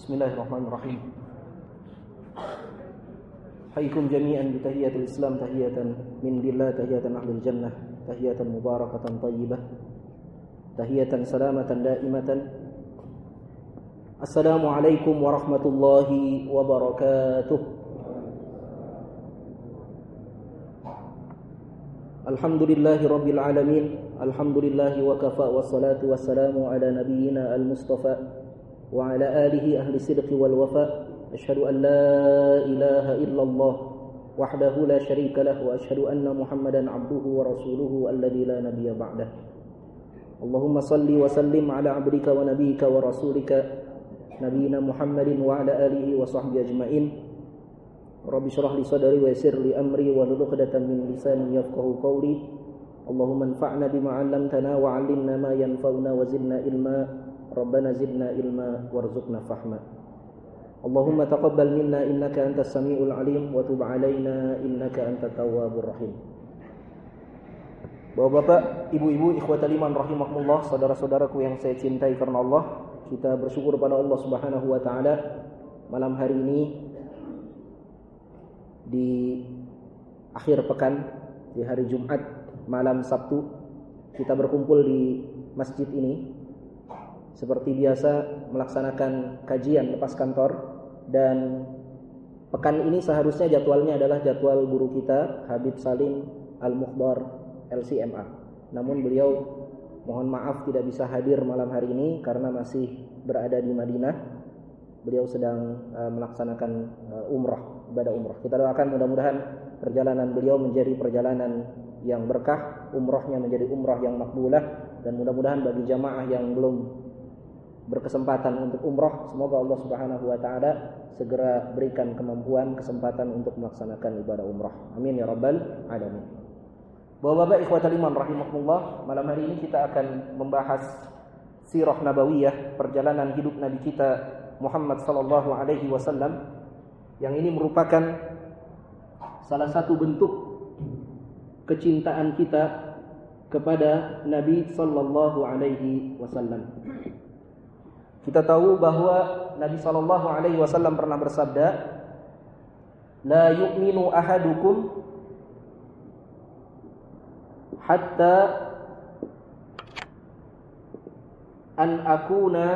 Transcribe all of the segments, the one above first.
بسم الله الرحمن الرحيم. حيكم جميعا بتحية الإسلام تحية من الله تحية أهل الجنة تحية مباركة طيبة تحية سلامة دائمة. السلام عليكم ورحمة الله وبركاته. الحمد لله رب العالمين الحمد لله وكفى والصلاة والسلام على نبينا المصطفى. وعلى آله أهل الصدق والوفاء أشهد أن لا إله إلا الله وحده لا شريك له وأشهد أن محمدا عبده ورسوله الذي لا نبي بعده. اللهم صل وسلم على عبدك ونبيك ورسولك نبينا محمد وعلى آله وصحبه أجمعين. رب اشرح لي صدري ويسر لي أمري واحلل عقدة من لساني يفقهوا قولي. اللهم انفعنا بما علمتنا وعلمنا ما ينفعنا وزدنا علما. ربنا زدنا علما وارزقنا فهما اللهم تقبل منا إنك أنت السميع العليم وتب علينا إنك أنت التواب الرحيم Bapak-bapak, ibu-ibu, ikhwatal iman rahimakumullah, saudara-saudaraku yang saya cintai karena Allah, kita bersyukur pada Allah Subhanahu wa taala malam hari ini di akhir pekan di hari Jumat malam Sabtu kita berkumpul di masjid ini seperti biasa melaksanakan kajian lepas kantor dan pekan ini seharusnya jadwalnya adalah jadwal guru kita Habib Salim Al-Mukhbar LCMA. Namun beliau mohon maaf tidak bisa hadir malam hari ini karena masih berada di Madinah. Beliau sedang uh, melaksanakan uh, umrah, ibadah umrah. Kita doakan mudah-mudahan perjalanan beliau menjadi perjalanan yang berkah, umrahnya menjadi umrah yang makbulah dan mudah-mudahan bagi jamaah yang belum berkesempatan untuk umrah, semoga Allah Subhanahu wa taala segera berikan kemampuan, kesempatan untuk melaksanakan ibadah umrah. Amin ya rabbal alamin. Bapak-bapak ikhwatal iman rahimakumullah, malam hari ini kita akan membahas sirah nabawiyah, perjalanan hidup nabi kita Muhammad sallallahu alaihi wasallam yang ini merupakan salah satu bentuk kecintaan kita kepada Nabi sallallahu alaihi wasallam. Kita tahu bahwa Nabi sallallahu alaihi wasallam pernah bersabda, "La yu'minu ahadukum hatta an akuna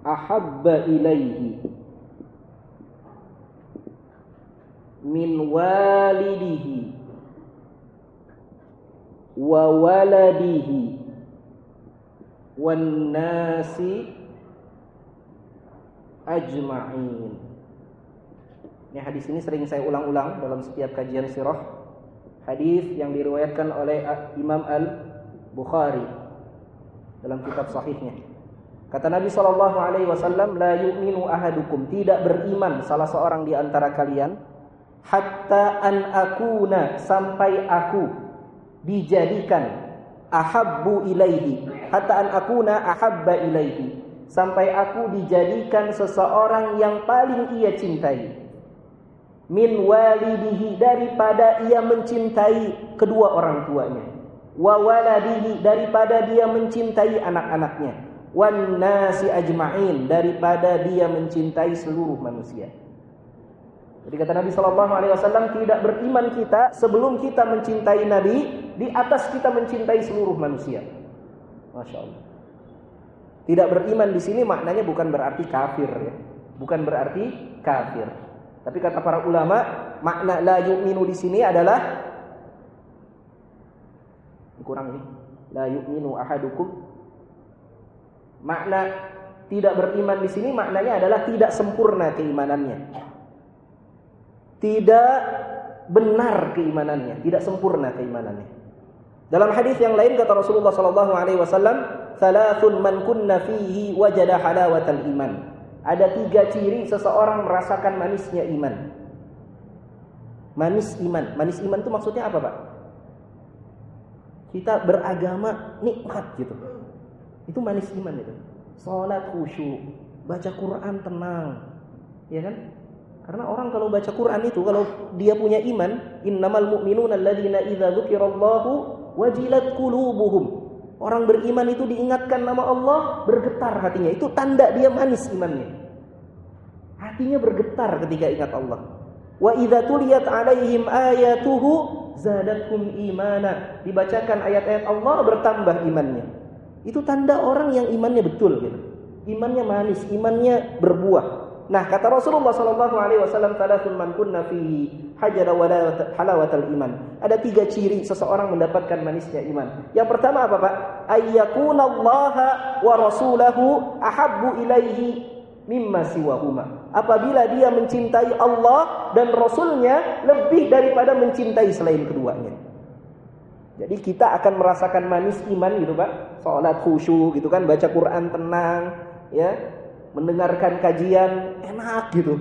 ahabba ilaihi min walidihi wa waladihi wan nasi ajma'in. Ini hadis ini sering saya ulang-ulang dalam setiap kajian sirah hadis yang diriwayatkan oleh Imam Al-Bukhari dalam kitab sahihnya. Kata Nabi sallallahu alaihi wasallam, "La yu'minu ahadukum," tidak beriman salah seorang di antara kalian hatta an akuna sampai aku dijadikan ahabbu ilaihi, hatta an akuna ahabba ilaihi, sampai aku dijadikan seseorang yang paling ia cintai. Min walidihi daripada ia mencintai kedua orang tuanya. Wa waladihi daripada dia mencintai anak-anaknya. Wan nasi ajma'in daripada dia mencintai seluruh manusia. Jadi kata Nabi Shallallahu Alaihi Wasallam tidak beriman kita sebelum kita mencintai Nabi di atas kita mencintai seluruh manusia. Masya Allah. Tidak beriman di sini maknanya bukan berarti kafir ya, bukan berarti kafir. Tapi kata para ulama, makna la yu'minu di sini adalah kurang ini. La yu'minu ahadukum. Makna tidak beriman di sini maknanya adalah tidak sempurna keimanannya. Tidak benar keimanannya, tidak sempurna keimanannya. Dalam hadis yang lain kata Rasulullah sallallahu alaihi wasallam, "Thalathun man kunna fihi wajada halawatal iman." Ada tiga ciri seseorang merasakan manisnya iman. Manis iman. Manis iman itu maksudnya apa, Pak? Kita beragama nikmat gitu. Itu manis iman itu. Salat khusyuk, baca Quran tenang. Ya kan? Karena orang kalau baca Quran itu kalau dia punya iman, innamal mu'minuna alladzina idza dzukirallahu wajilat qulubuhum. Orang beriman itu diingatkan nama Allah, bergetar hatinya. Itu tanda dia manis imannya. Hatinya bergetar ketika ingat Allah. Wa idza tuliyat alaihim ayatuhu zadathum imana. Dibacakan ayat-ayat Allah bertambah imannya. Itu tanda orang yang imannya betul gitu. Imannya manis, imannya berbuah. Nah, kata Rasulullah sallallahu alaihi wasallam, "Thalathun man kunna fihi hajara halawatal iman." Ada tiga ciri seseorang mendapatkan manisnya iman. Yang pertama apa, Pak? Ayyakunallaha wa rasulahu ahabbu ilaihi mimma siwahuma. Apabila dia mencintai Allah dan Rasulnya lebih daripada mencintai selain keduanya. Jadi kita akan merasakan manis iman gitu Pak. Salat khusyuk gitu kan, baca Quran tenang, ya mendengarkan kajian enak gitu.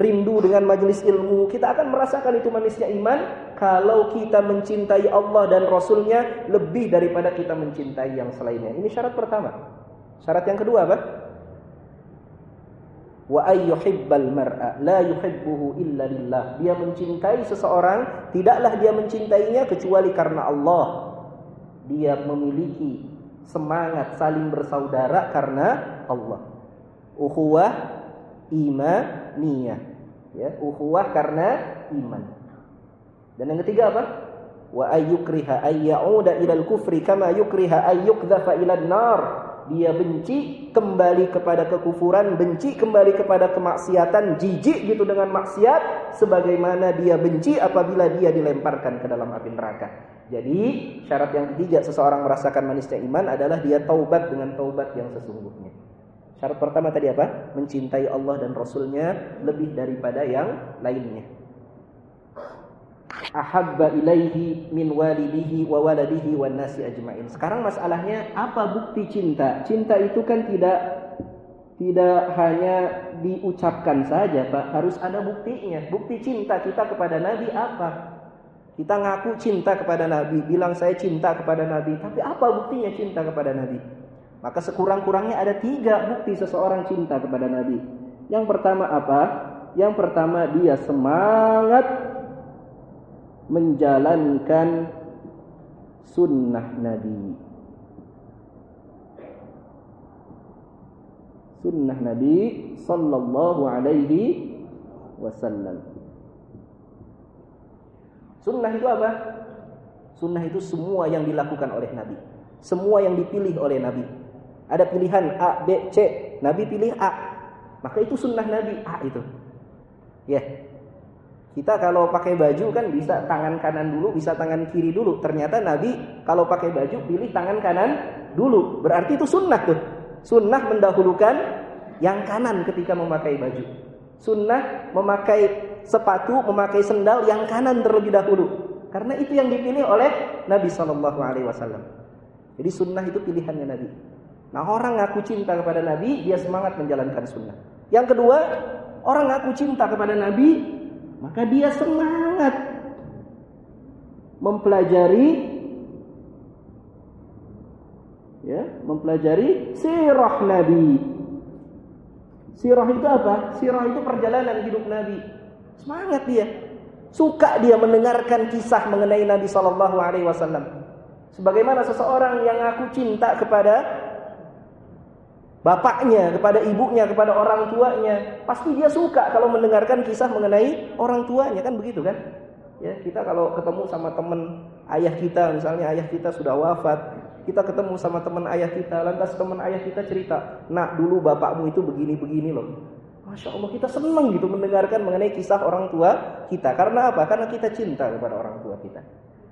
Rindu dengan majelis ilmu, kita akan merasakan itu manisnya iman kalau kita mencintai Allah dan Rasulnya lebih daripada kita mencintai yang selainnya. Ini syarat pertama. Syarat yang kedua apa? Wa ayyuhibbal mar'a la yuhibbuhu illa lillah. Dia mencintai seseorang, tidaklah dia mencintainya kecuali karena Allah. Dia memiliki semangat saling bersaudara karena Allah ukhuwah imaniyah ya ukhuwah karena iman dan yang ketiga apa wa ayyukriha ayyauda ilal kufri kama yukriha ayyukdhafa ilal nar dia benci kembali kepada kekufuran, benci kembali kepada kemaksiatan, jijik gitu dengan maksiat sebagaimana dia benci apabila dia dilemparkan ke dalam api neraka. Jadi, syarat yang ketiga seseorang merasakan manisnya iman adalah dia taubat dengan taubat yang sesungguhnya. Syarat pertama tadi apa? Mencintai Allah dan Rasulnya lebih daripada yang lainnya. Ahabba ilaihi min walidihi wa waladihi wan nasi ajmain. Sekarang masalahnya apa bukti cinta? Cinta itu kan tidak tidak hanya diucapkan saja, Pak. Harus ada buktinya. Bukti cinta kita kepada Nabi apa? Kita ngaku cinta kepada Nabi, bilang saya cinta kepada Nabi, tapi apa buktinya cinta kepada Nabi? Maka sekurang-kurangnya ada tiga bukti seseorang cinta kepada Nabi. Yang pertama apa? Yang pertama dia semangat menjalankan sunnah Nabi. Sunnah Nabi sallallahu alaihi wasallam. Sunnah itu apa? Sunnah itu semua yang dilakukan oleh Nabi. Semua yang dipilih oleh Nabi. Ada pilihan A, B, C. Nabi pilih A. Maka itu sunnah Nabi A itu. Ya. Yeah. Kita kalau pakai baju kan bisa tangan kanan dulu, bisa tangan kiri dulu. Ternyata Nabi kalau pakai baju pilih tangan kanan dulu. Berarti itu sunnah tuh. Sunnah mendahulukan yang kanan ketika memakai baju. Sunnah memakai sepatu, memakai sendal yang kanan terlebih dahulu. Karena itu yang dipilih oleh Nabi Shallallahu Alaihi Wasallam. Jadi sunnah itu pilihannya Nabi. Nah orang ngaku cinta kepada Nabi, dia semangat menjalankan sunnah. Yang kedua, orang ngaku cinta kepada Nabi, maka dia semangat mempelajari ya, mempelajari sirah Nabi. Sirah itu apa? Sirah itu perjalanan hidup Nabi. Semangat dia. Suka dia mendengarkan kisah mengenai Nabi Shallallahu Alaihi Wasallam. Sebagaimana seseorang yang ngaku cinta kepada bapaknya, kepada ibunya, kepada orang tuanya, pasti dia suka kalau mendengarkan kisah mengenai orang tuanya kan begitu kan? Ya, kita kalau ketemu sama teman ayah kita, misalnya ayah kita sudah wafat, kita ketemu sama teman ayah kita, lantas teman ayah kita cerita, nak dulu bapakmu itu begini-begini loh. Masya Allah kita senang gitu mendengarkan mengenai kisah orang tua kita. Karena apa? Karena kita cinta kepada orang tua kita.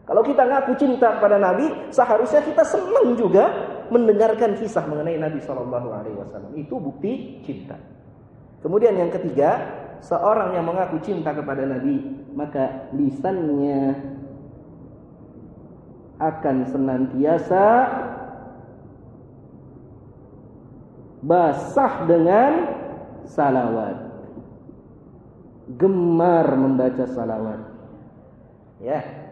Kalau kita ngaku cinta kepada Nabi, seharusnya kita senang juga mendengarkan kisah mengenai Nabi Shallallahu Alaihi Wasallam. Itu bukti cinta. Kemudian yang ketiga, seorang yang mengaku cinta kepada Nabi, maka lisannya akan senantiasa basah dengan salawat. Gemar membaca salawat. Ya,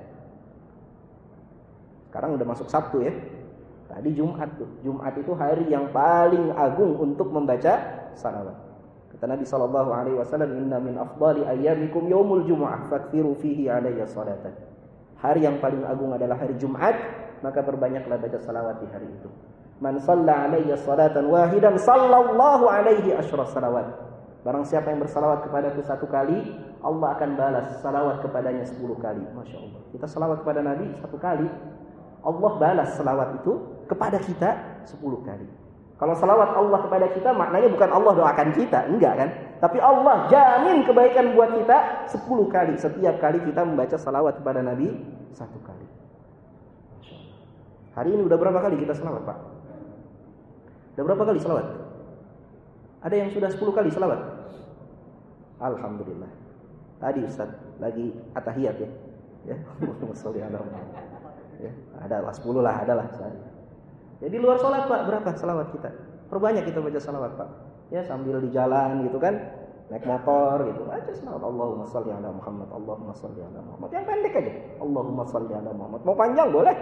sekarang udah masuk Sabtu ya. Tadi Jumat tuh. Jumat itu hari yang paling agung untuk membaca salawat. Kata Nabi sallallahu alaihi wasallam, "Inna min afdali ayyamikum yaumul jumu'ah, fakthiru fihi alayya salatan." Hari yang paling agung adalah hari Jumat, maka berbanyaklah baca salawat di hari itu. Man shalla alayya salatan wahidan sallallahu alaihi asyra salawat. Barang siapa yang bersalawat kepadaku satu kali, Allah akan balas salawat kepadanya sepuluh kali. Masya Allah. Kita salawat kepada Nabi satu kali, Allah balas salawat itu kepada kita sepuluh kali. Kalau salawat Allah kepada kita maknanya bukan Allah doakan kita, enggak kan? Tapi Allah jamin kebaikan buat kita sepuluh kali setiap kali kita membaca salawat kepada Nabi satu kali. Hari ini udah berapa kali kita salawat Pak? Udah berapa kali salawat? Ada yang sudah sepuluh kali salawat? Alhamdulillah. Tadi Ustaz lagi atahiyat ya. Ya, ya ada lah 10 lah, adalah sehari. Jadi luar sholat Pak, berapa salawat kita? Perbanyak kita baca salawat Pak. Ya sambil di jalan gitu kan, naik motor gitu. Baca salawat Allahumma salli ala Muhammad, Allahumma salli ala Muhammad. Yang pendek aja. Allahumma salli ala Muhammad. Mau panjang boleh.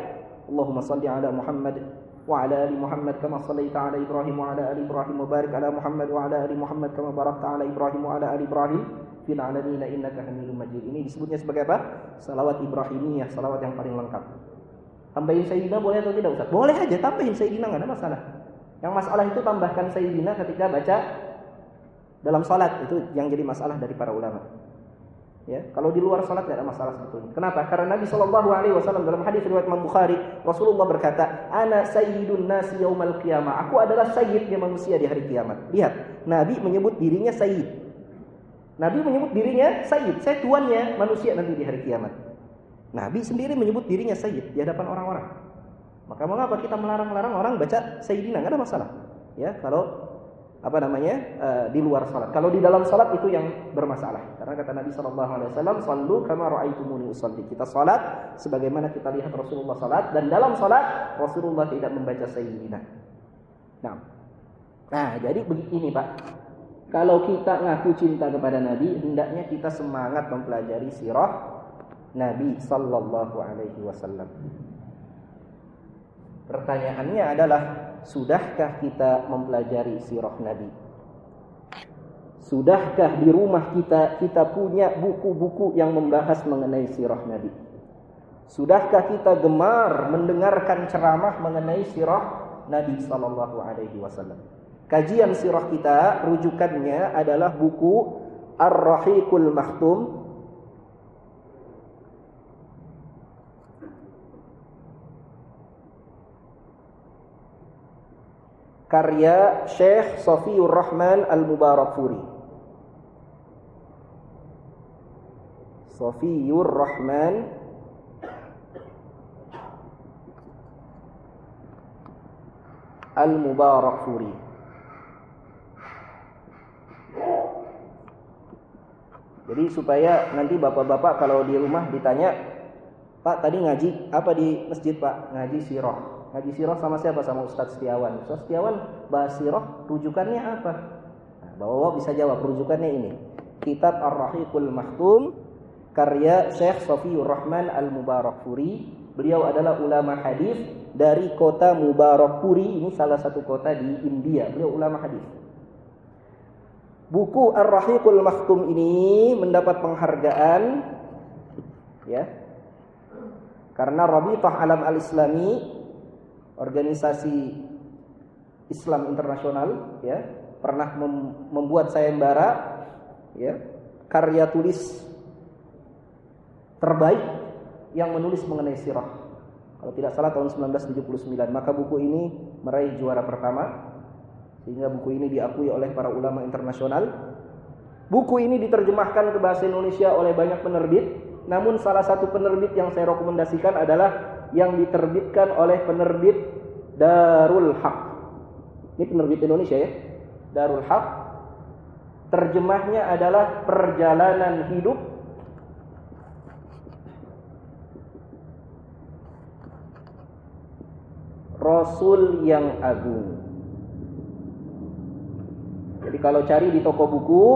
Allahumma salli ala Muhammad wa ala ali Muhammad kama sallaita ala Ibrahim wa ala ali Ibrahim wa barik ala Muhammad wa ala ali Muhammad kama barakta ala Ibrahim wa ala ali Ibrahim fil alamin innaka Hamidum Majid. Ini disebutnya sebagai apa? Salawat Ibrahimiyah, salawat yang paling lengkap. Tambahin Sayyidina boleh atau tidak Ustaz? Boleh aja tambahin Sayyidina nggak ada masalah. Yang masalah itu tambahkan Sayyidina ketika baca dalam salat itu yang jadi masalah dari para ulama. Ya, kalau di luar salat tidak ada masalah sebetulnya. Kenapa? Karena Nabi Shallallahu Alaihi Wasallam dalam hadis riwayat Imam Bukhari, Rasulullah berkata, "Ana sayyidun nasi yaumal qiyamah." Aku adalah sayyidnya manusia di hari kiamat. Lihat, Nabi menyebut dirinya sayyid. Nabi menyebut dirinya sayyid. Saya tuannya manusia nanti di hari kiamat. Nabi sendiri menyebut dirinya sayyid di hadapan orang-orang. Maka mengapa kita melarang-larang orang baca sayyidina? Enggak ada masalah. Ya, kalau apa namanya uh, di luar salat. Kalau di dalam salat itu yang bermasalah. Karena kata Nabi Shallallahu Alaihi Wasallam, "Sallu kama raaitumuni usalli." Kita salat sebagaimana kita lihat Rasulullah salat dan dalam salat Rasulullah tidak membaca sayyidina. Nah, nah jadi begini Pak. Kalau kita ngaku cinta kepada Nabi, hendaknya kita semangat mempelajari sirah Nabi sallallahu alaihi wasallam. Pertanyaannya adalah sudahkah kita mempelajari sirah Nabi? Sudahkah di rumah kita kita punya buku-buku yang membahas mengenai sirah Nabi? Sudahkah kita gemar mendengarkan ceramah mengenai sirah Nabi sallallahu alaihi wasallam? Kajian sirah kita rujukannya adalah buku Ar-Rahiqul Mahtum karya Syekh Sofiur Rahman Al-Mubarakfuri. Sofiur Rahman Al-Mubarakfuri. Jadi supaya nanti bapak-bapak kalau di rumah ditanya, Pak tadi ngaji apa di masjid Pak? Ngaji sirah. Ngaji sirah sama siapa? Sama Ustadz Setiawan. Ustadz Setiawan bahas sirah rujukannya apa? Nah, bawa bisa jawab rujukannya ini. Kitab Ar-Rahiqul Mahtum karya Syekh Sofiur Rahman Al-Mubarakfuri. Beliau adalah ulama hadis dari kota Mubarakpuri. Ini salah satu kota di India. Beliau ulama hadis. Buku Ar-Rahiqul Mahtum ini mendapat penghargaan ya. Karena Rabitah Alam Al-Islami organisasi Islam internasional ya pernah mem membuat sayembara ya karya tulis terbaik yang menulis mengenai sirah. Kalau tidak salah tahun 1979 maka buku ini meraih juara pertama sehingga buku ini diakui oleh para ulama internasional. Buku ini diterjemahkan ke bahasa Indonesia oleh banyak penerbit namun salah satu penerbit yang saya rekomendasikan adalah yang diterbitkan oleh penerbit Darul Haq. Ini penerbit Indonesia ya. Darul Haq. Terjemahnya adalah perjalanan hidup Rasul yang agung. Jadi kalau cari di toko buku,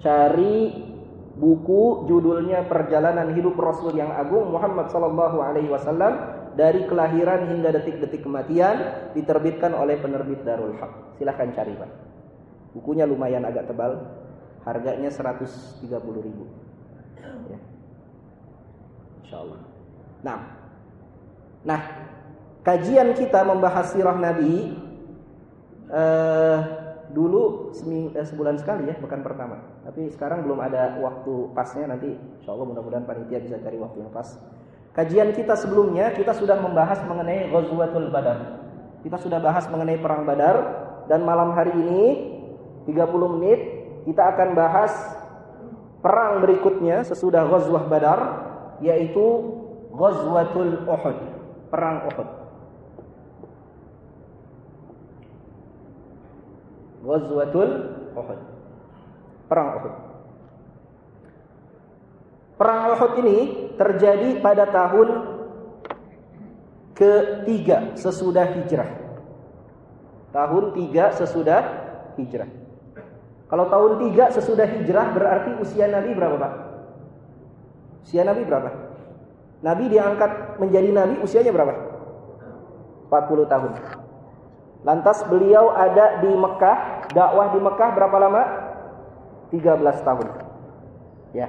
cari buku judulnya Perjalanan Hidup Rasul yang Agung Muhammad sallallahu alaihi wasallam dari kelahiran hingga detik-detik kematian diterbitkan oleh penerbit Darul Haq. Silahkan cari, Pak. Bukunya lumayan agak tebal, harganya 130 ribu. Ya. Insya Allah. Nah, Nah, kajian kita membahas sirah Nabi eh, dulu seming, eh, sebulan sekali ya, bukan pertama. Tapi sekarang belum ada waktu pasnya. Nanti insya Allah mudah-mudahan panitia bisa cari waktu yang pas. Kajian kita sebelumnya kita sudah membahas mengenai Ghazwatul Badar. Kita sudah bahas mengenai perang Badar dan malam hari ini 30 menit kita akan bahas perang berikutnya sesudah Ghazwah Badar yaitu Ghazwatul Uhud, perang Uhud. Ghazwatul Uhud. Perang Uhud. Perang Uhud ini terjadi pada tahun ketiga sesudah hijrah. Tahun tiga sesudah hijrah. Kalau tahun tiga sesudah hijrah berarti usia Nabi berapa Pak? Usia Nabi berapa? Nabi diangkat menjadi Nabi usianya berapa? 40 tahun. Lantas beliau ada di Mekah, dakwah di Mekah berapa lama? 13 tahun. Ya.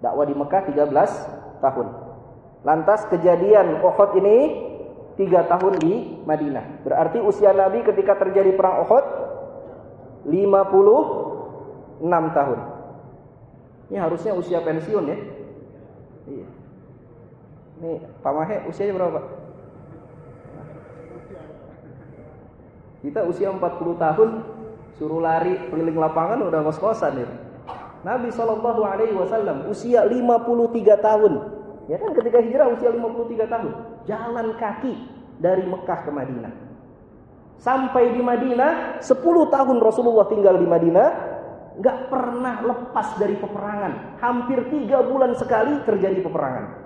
Dakwah di Mekah 13 tahun. Lantas kejadian Uhud ini 3 tahun di Madinah. Berarti usia Nabi ketika terjadi perang Uhud 56 tahun. Ini harusnya usia pensiun ya. Iya. Ini Pak Mahe usianya berapa Pak? Kita usia 40 tahun suruh lari keliling lapangan udah ngos-ngosan ya. Nabi Shallallahu Alaihi Wasallam usia 53 tahun. Ya kan ketika hijrah usia 53 tahun. Jalan kaki dari Mekah ke Madinah. Sampai di Madinah, 10 tahun Rasulullah tinggal di Madinah, nggak pernah lepas dari peperangan. Hampir tiga bulan sekali terjadi peperangan.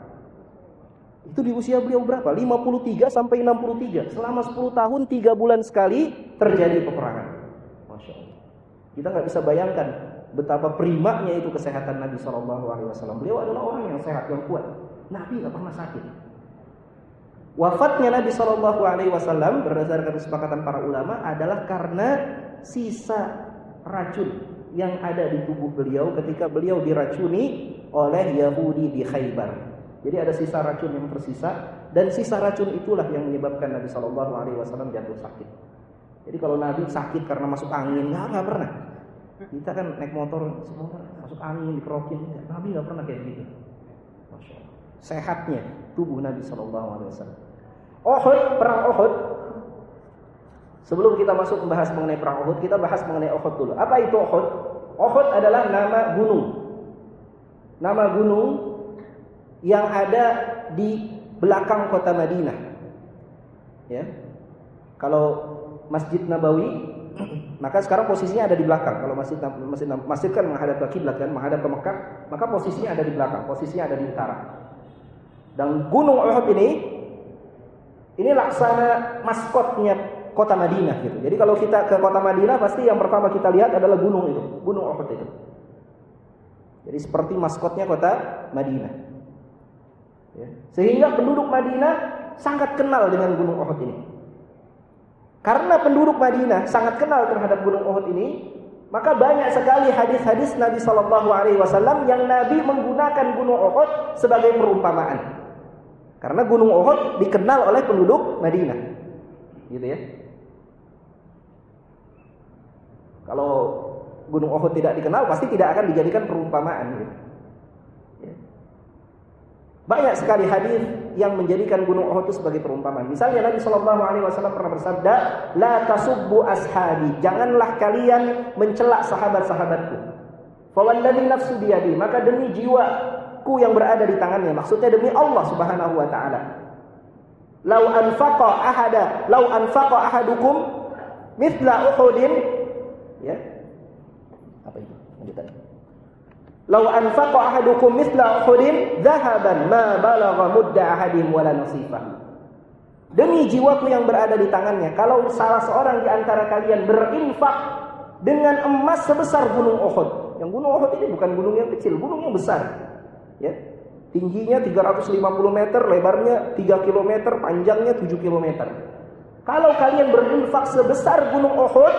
Itu di usia beliau berapa? 53 sampai 63. Selama 10 tahun, tiga bulan sekali terjadi peperangan. Masya Allah. Kita nggak bisa bayangkan betapa primanya itu kesehatan Nabi Shallallahu Alaihi Wasallam. Beliau adalah orang yang sehat, yang kuat. Nabi nggak pernah sakit. Wafatnya Nabi Shallallahu Alaihi Wasallam berdasarkan kesepakatan para ulama adalah karena sisa racun yang ada di tubuh beliau ketika beliau diracuni oleh Yahudi di Khaybar. Jadi ada sisa racun yang tersisa dan sisa racun itulah yang menyebabkan Nabi Shallallahu Alaihi Wasallam jatuh sakit. Jadi kalau Nabi sakit karena masuk angin nggak nggak pernah. Kita kan naik motor semua masuk angin dikerokin. Nabi nggak pernah kayak gitu. Sehatnya tubuh Nabi Shallallahu Alaihi Wasallam. Uhud, perang Uhud. Sebelum kita masuk membahas mengenai perang Uhud, kita bahas mengenai Uhud dulu. Apa itu Uhud? Uhud adalah nama gunung. Nama gunung yang ada di belakang kota Madinah. Ya. Kalau Masjid Nabawi, maka sekarang posisinya ada di belakang. Kalau masjid masjid, masjid kan menghadap ke kiblat kan, menghadap ke Mekah, maka posisinya ada di belakang, posisinya ada di utara. Dan gunung Uhud ini ini laksana maskotnya kota Madinah gitu. Jadi kalau kita ke kota Madinah pasti yang pertama kita lihat adalah gunung itu, gunung Uhud itu. Jadi seperti maskotnya kota Madinah. Ya. Sehingga penduduk Madinah sangat kenal dengan gunung Uhud ini. Karena penduduk Madinah sangat kenal terhadap gunung Uhud ini, maka banyak sekali hadis-hadis Nabi Shallallahu Alaihi Wasallam yang Nabi menggunakan gunung Uhud sebagai perumpamaan. Karena Gunung Uhud dikenal oleh penduduk Madinah. Gitu ya. Kalau Gunung Uhud tidak dikenal pasti tidak akan dijadikan perumpamaan gitu. Ya. Banyak sekali hadis yang menjadikan Gunung Uhud itu sebagai perumpamaan. Misalnya Nabi Shallallahu alaihi wasallam pernah bersabda, "La tasubbu ashabi." Janganlah kalian mencela sahabat-sahabatku. Fawalladzi nafsu biyadi, maka demi jiwa ku yang berada di tangannya. Maksudnya demi Allah Subhanahu wa taala. Lau anfaqa ahada, lau anfaqa ahadukum mithla Uhudin ya. Apa itu? Lanjutannya. Lau anfaqa ahadukum mithla Uhudin dhahaban ma balagha mudda ahadim wala nasifah. Demi jiwaku yang berada di tangannya, kalau salah seorang di antara kalian berinfak dengan emas sebesar gunung Uhud. Yang gunung Uhud ini bukan gunung yang kecil, gunung yang besar ya. Tingginya 350 meter, lebarnya 3 km, panjangnya 7 km. Kalau kalian berinfak sebesar gunung Uhud,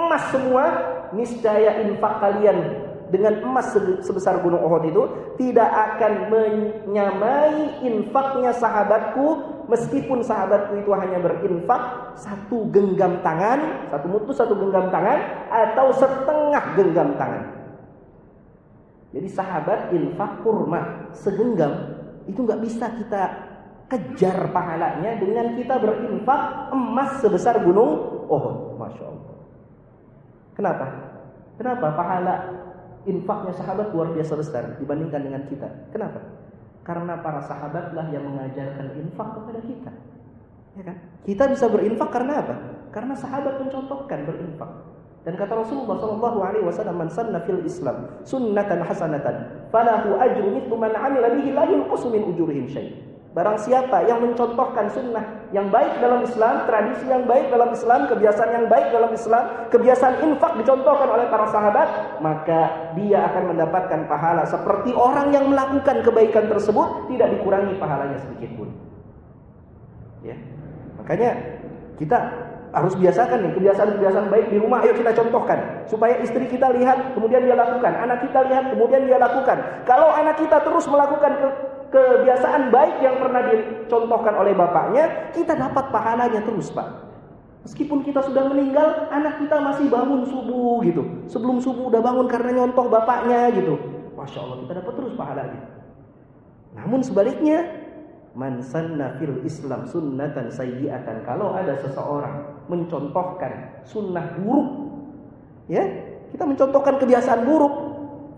emas semua, niscaya infak kalian dengan emas sebesar gunung Uhud itu tidak akan menyamai infaknya sahabatku meskipun sahabatku itu hanya berinfak satu genggam tangan, satu mutus satu genggam tangan atau setengah genggam tangan. Jadi sahabat infak kurma segenggam itu nggak bisa kita kejar pahalanya dengan kita berinfak emas sebesar gunung Uhud. Masya Allah. Kenapa? Kenapa pahala infaknya sahabat luar biasa besar dibandingkan dengan kita? Kenapa? Karena para sahabatlah yang mengajarkan infak kepada kita. Ya kan? Kita bisa berinfak karena apa? Karena sahabat mencontohkan berinfak. Dan kata Rasulullah sallallahu alaihi wasallam, "Man sanna fil Islam sunnatan hasanatan, falahu ajru mithlu man 'amila bihi la yunqasu min ujurihim syai'." Barang siapa yang mencontohkan sunnah yang baik dalam Islam, tradisi yang baik dalam Islam, kebiasaan yang baik dalam Islam, kebiasaan infak dicontohkan oleh para sahabat, maka dia akan mendapatkan pahala seperti orang yang melakukan kebaikan tersebut tidak dikurangi pahalanya sedikit pun. Ya. Makanya kita harus biasakan nih kebiasaan-kebiasaan baik di rumah ayo kita contohkan supaya istri kita lihat kemudian dia lakukan anak kita lihat kemudian dia lakukan kalau anak kita terus melakukan ke, kebiasaan baik yang pernah dicontohkan oleh bapaknya kita dapat pahalanya terus pak meskipun kita sudah meninggal anak kita masih bangun subuh gitu sebelum subuh udah bangun karena nyontoh bapaknya gitu masya Allah kita dapat terus pahalanya namun sebaliknya Man sanna fil Islam sunnatan sayyi'atan. Kalau ada seseorang mencontohkan sunnah buruk, ya, kita mencontohkan kebiasaan buruk,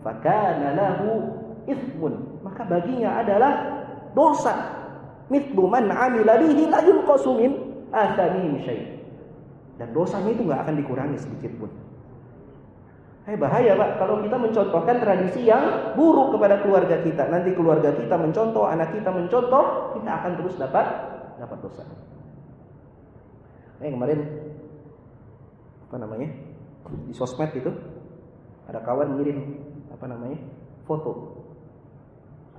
fakana lahu ithmun. Maka baginya adalah dosa. Mithlu man amila bihi la yunqasu min syai'. Dan dosanya itu nggak akan dikurangi sedikit pun. Eh bahaya Pak kalau kita mencontohkan tradisi yang buruk kepada keluarga kita. Nanti keluarga kita mencontoh, anak kita mencontoh, kita akan terus dapat dapat dosa. Eh kemarin apa namanya? Di sosmed itu ada kawan ngirim apa namanya? foto.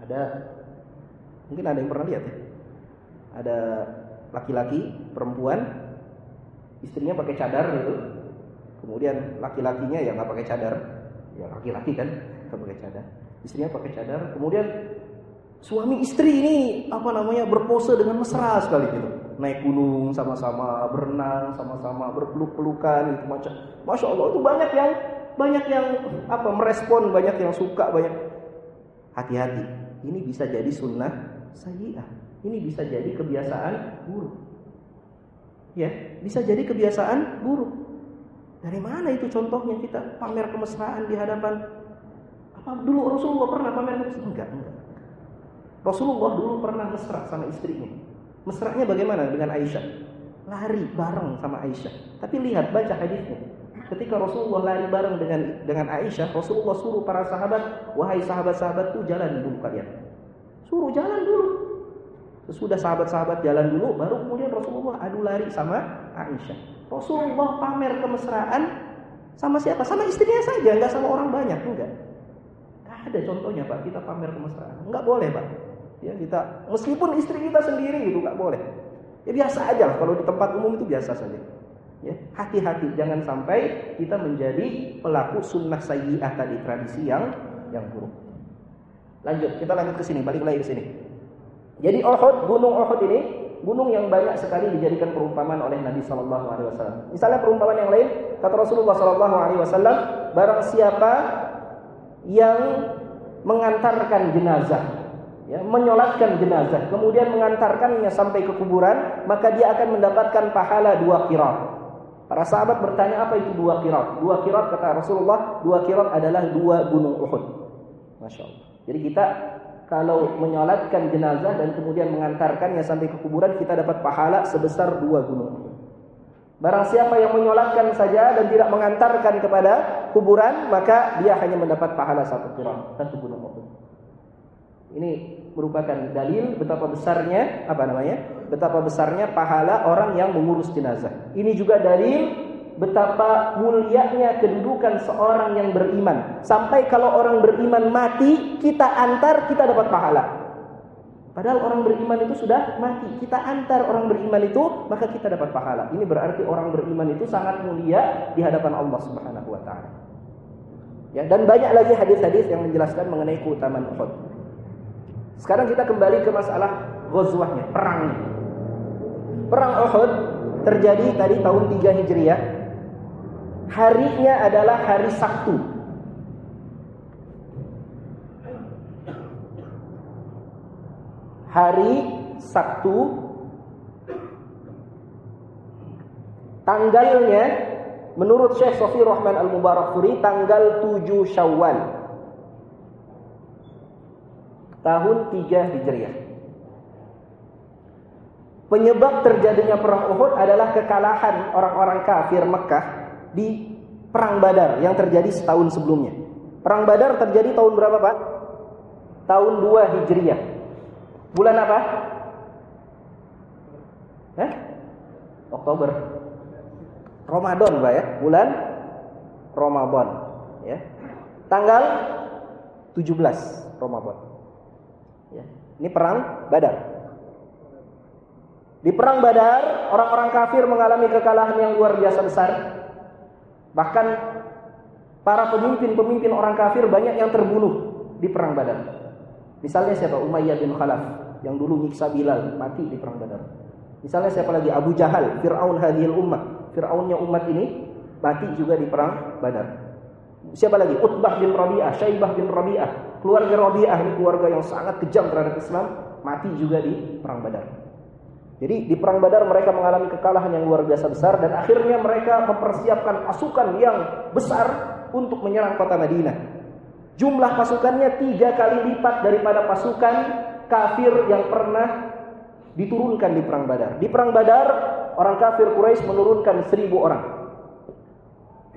Ada mungkin ada yang pernah lihat ya. Ada laki-laki, perempuan, istrinya pakai cadar gitu, Kemudian laki-lakinya yang nggak pakai cadar, ya laki-laki kan nggak pakai cadar. Istrinya pakai cadar. Kemudian suami istri ini apa namanya berpose dengan mesra sekali gitu. Naik gunung sama-sama, berenang sama-sama, berpeluk-pelukan gitu macam. Masya Allah itu banyak yang banyak yang apa merespon, banyak yang suka, banyak hati-hati. Ini bisa jadi sunnah sayyi'ah. Ini bisa jadi kebiasaan buruk. Ya, bisa jadi kebiasaan buruk. Dari mana itu contohnya kita pamer kemesraan di hadapan apa dulu Rasulullah pernah pamer kemesraan? Enggak, enggak. Rasulullah dulu pernah mesra sama istrinya. Mesranya bagaimana dengan Aisyah? Lari bareng sama Aisyah. Tapi lihat baca hadisnya. Ketika Rasulullah lari bareng dengan dengan Aisyah, Rasulullah suruh para sahabat, wahai sahabat-sahabat tuh jalan dulu kalian. Suruh jalan dulu. Sesudah sahabat-sahabat jalan dulu, baru kemudian Rasulullah adu lari sama Aisyah. Rasulullah pamer kemesraan sama siapa? Sama istrinya saja, nggak sama orang banyak, enggak. Gak ada contohnya Pak, kita pamer kemesraan. Enggak boleh Pak. Ya kita, meskipun istri kita sendiri itu nggak boleh. Ya biasa aja lah, kalau di tempat umum itu biasa saja. Ya, hati-hati jangan sampai kita menjadi pelaku sunnah sayyi'ah tadi tradisi yang yang buruk. Lanjut, kita lanjut ke sini, balik lagi ke sini. Jadi Uhud, gunung Uhud ini gunung yang banyak sekali dijadikan perumpamaan oleh Nabi Shallallahu Alaihi Wasallam. Misalnya perumpamaan yang lain, kata Rasulullah Shallallahu Alaihi Wasallam, barang siapa yang mengantarkan jenazah, ya, menyolatkan jenazah, kemudian mengantarkannya sampai ke kuburan, maka dia akan mendapatkan pahala dua kirat. Para sahabat bertanya apa itu dua kirat? Dua kirat kata Rasulullah, dua kirat adalah dua gunung Uhud. Masya Allah. Jadi kita kalau menyolatkan jenazah dan kemudian mengantarkannya sampai ke kuburan kita dapat pahala sebesar dua gunung. Barang siapa yang menyolatkan saja dan tidak mengantarkan kepada kuburan maka dia hanya mendapat pahala satu kiram satu gunung Uhud. Ini merupakan dalil betapa besarnya apa namanya? Betapa besarnya pahala orang yang mengurus jenazah. Ini juga dalil betapa mulianya kedudukan seorang yang beriman. Sampai kalau orang beriman mati, kita antar, kita dapat pahala. Padahal orang beriman itu sudah mati. Kita antar orang beriman itu, maka kita dapat pahala. Ini berarti orang beriman itu sangat mulia di hadapan Allah Subhanahu wa taala. Ya, dan banyak lagi hadis-hadis yang menjelaskan mengenai keutamaan Uhud. Sekarang kita kembali ke masalah ghazwahnya, perangnya. Perang Uhud terjadi tadi tahun 3 Hijriah. Harinya adalah hari Sabtu. Hari Sabtu tanggalnya menurut Syekh Sofi Rahman Al-Mubarakfuri tanggal 7 Syawal tahun 3 Hijriah. Penyebab terjadinya perang Uhud adalah kekalahan orang-orang kafir Mekah di perang Badar yang terjadi setahun sebelumnya. Perang Badar terjadi tahun berapa, Pak? Tahun 2 Hijriah. Bulan apa? Eh? Oktober. Ramadan, Pak ya. Bulan Ramadan, ya. Tanggal 17 Ramadan. Ya. Ini perang Badar. Di perang Badar, orang-orang kafir mengalami kekalahan yang luar biasa besar. Bahkan para pemimpin-pemimpin orang kafir banyak yang terbunuh di perang Badar. Misalnya siapa? Umayyah bin Khalaf yang dulu nyiksa Bilal mati di perang Badar. Misalnya siapa lagi? Abu Jahal, Fir'aun hadhil ummah. Fir'aunnya umat ini mati juga di perang Badar. Siapa lagi? Utbah bin Rabi'ah, Syaibah bin Rabi'ah. Keluarga Rabi'ah ini keluarga yang sangat kejam terhadap Islam, mati juga di perang Badar. Jadi di perang Badar mereka mengalami kekalahan yang luar biasa besar dan akhirnya mereka mempersiapkan pasukan yang besar untuk menyerang kota Madinah. Jumlah pasukannya tiga kali lipat daripada pasukan kafir yang pernah diturunkan di perang Badar. Di perang Badar orang kafir Quraisy menurunkan seribu orang.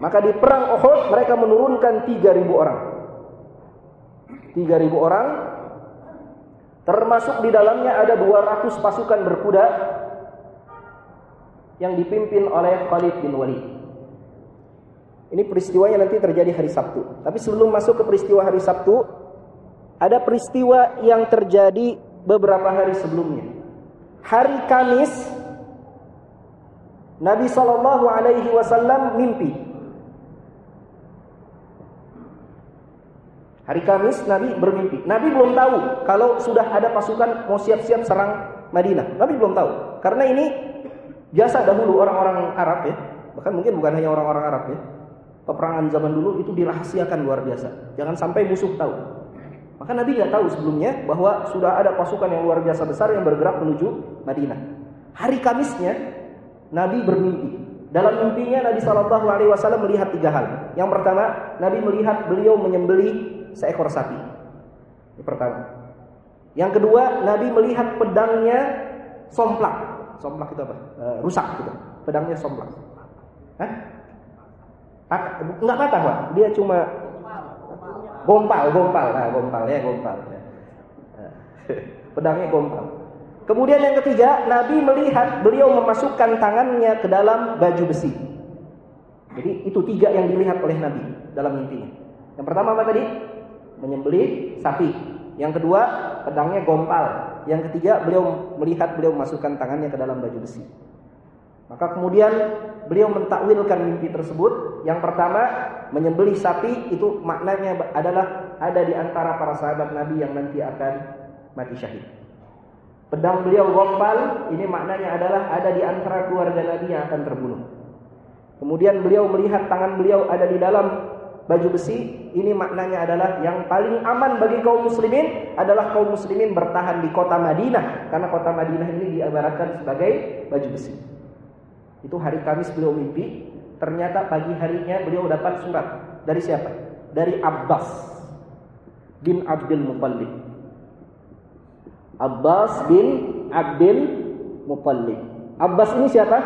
Maka di perang Uhud mereka menurunkan tiga ribu orang. Tiga ribu orang Termasuk di dalamnya ada 200 pasukan berkuda yang dipimpin oleh Khalid bin Walid. Ini peristiwanya nanti terjadi hari Sabtu. Tapi sebelum masuk ke peristiwa hari Sabtu, ada peristiwa yang terjadi beberapa hari sebelumnya. Hari Kamis, Nabi Shallallahu Alaihi Wasallam mimpi Hari Kamis Nabi bermimpi. Nabi belum tahu kalau sudah ada pasukan mau siap-siap serang Madinah. Nabi belum tahu. Karena ini biasa dahulu orang-orang Arab ya. Bahkan mungkin bukan hanya orang-orang Arab ya. Peperangan zaman dulu itu dirahasiakan luar biasa. Jangan sampai musuh tahu. Maka Nabi tidak tahu sebelumnya bahwa sudah ada pasukan yang luar biasa besar yang bergerak menuju Madinah. Hari Kamisnya Nabi bermimpi. Dalam mimpinya Nabi Shallallahu Alaihi Wasallam melihat tiga hal. Yang pertama, Nabi melihat beliau menyembeli seekor sapi. Yang pertama. Yang kedua, Nabi melihat pedangnya somplak. Somplak itu apa? E, rusak gitu. Pedangnya somplak. Hah? Enggak patah, Pak. Dia cuma gompal, gompal. Nah, gompal ya, gompal. Pedangnya gompal. Kemudian yang ketiga, Nabi melihat beliau memasukkan tangannya ke dalam baju besi. Jadi itu tiga yang dilihat oleh Nabi dalam mimpinya. Yang pertama apa tadi? Menyembelih sapi. Yang kedua, pedangnya gompal. Yang ketiga, beliau melihat beliau memasukkan tangannya ke dalam baju besi. Maka kemudian beliau mentakwilkan mimpi tersebut. Yang pertama, menyembelih sapi itu maknanya adalah ada di antara para sahabat Nabi yang nanti akan mati syahid. Pedang beliau gompal, ini maknanya adalah ada di antara keluarga Nabi yang akan terbunuh. Kemudian beliau melihat tangan beliau ada di dalam baju besi ini maknanya adalah yang paling aman bagi kaum muslimin adalah kaum muslimin bertahan di kota Madinah karena kota Madinah ini diibaratkan sebagai baju besi. Itu hari Kamis beliau mimpi, ternyata pagi harinya beliau dapat surat dari siapa? Dari Abbas bin Abdul Muttalib. Abbas bin Abdul Muttalib. Abbas ini siapa?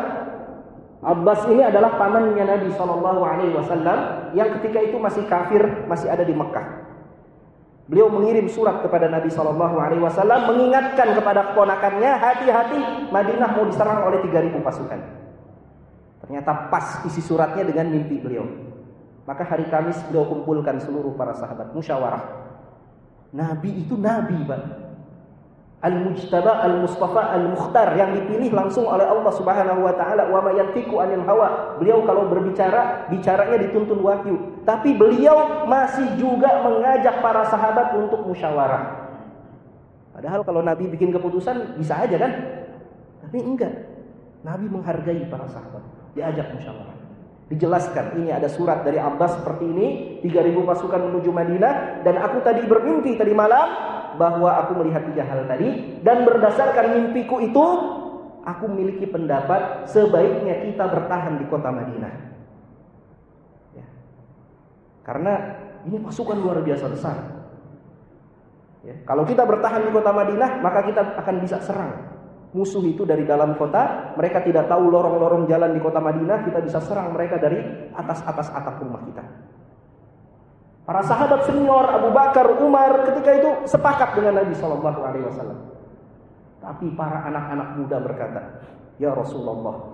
Abbas ini adalah pamannya Nabi Shallallahu Alaihi Wasallam yang ketika itu masih kafir, masih ada di Mekah. Beliau mengirim surat kepada Nabi Shallallahu Alaihi Wasallam mengingatkan kepada keponakannya hati-hati Madinah mau diserang oleh 3000 pasukan. Ternyata pas isi suratnya dengan mimpi beliau. Maka hari Kamis beliau kumpulkan seluruh para sahabat musyawarah. Nabi itu nabi, Pak. Al-Mujtaba Al-Mustafa Al-Mukhtar yang dipilih langsung oleh Allah Subhanahu wa taala wa anil hawa. Beliau kalau berbicara, bicaranya dituntun wahyu. Tapi beliau masih juga mengajak para sahabat untuk musyawarah. Padahal kalau Nabi bikin keputusan bisa aja kan? Tapi enggak. Nabi menghargai para sahabat. Diajak musyawarah. Dijelaskan ini ada surat dari Abbas seperti ini, 3000 pasukan menuju Madinah dan aku tadi bermimpi tadi malam bahwa aku melihat tiga hal tadi dan berdasarkan mimpiku itu aku memiliki pendapat sebaiknya kita bertahan di kota Madinah. Ya. Karena ini pasukan luar biasa besar. Ya. Kalau kita bertahan di kota Madinah, maka kita akan bisa serang musuh itu dari dalam kota, mereka tidak tahu lorong-lorong jalan di kota Madinah, kita bisa serang mereka dari atas-atas atap rumah kita. Para sahabat senior Abu Bakar, Umar ketika itu sepakat dengan Nabi Shallallahu Alaihi Wasallam. Tapi para anak-anak muda berkata, Ya Rasulullah,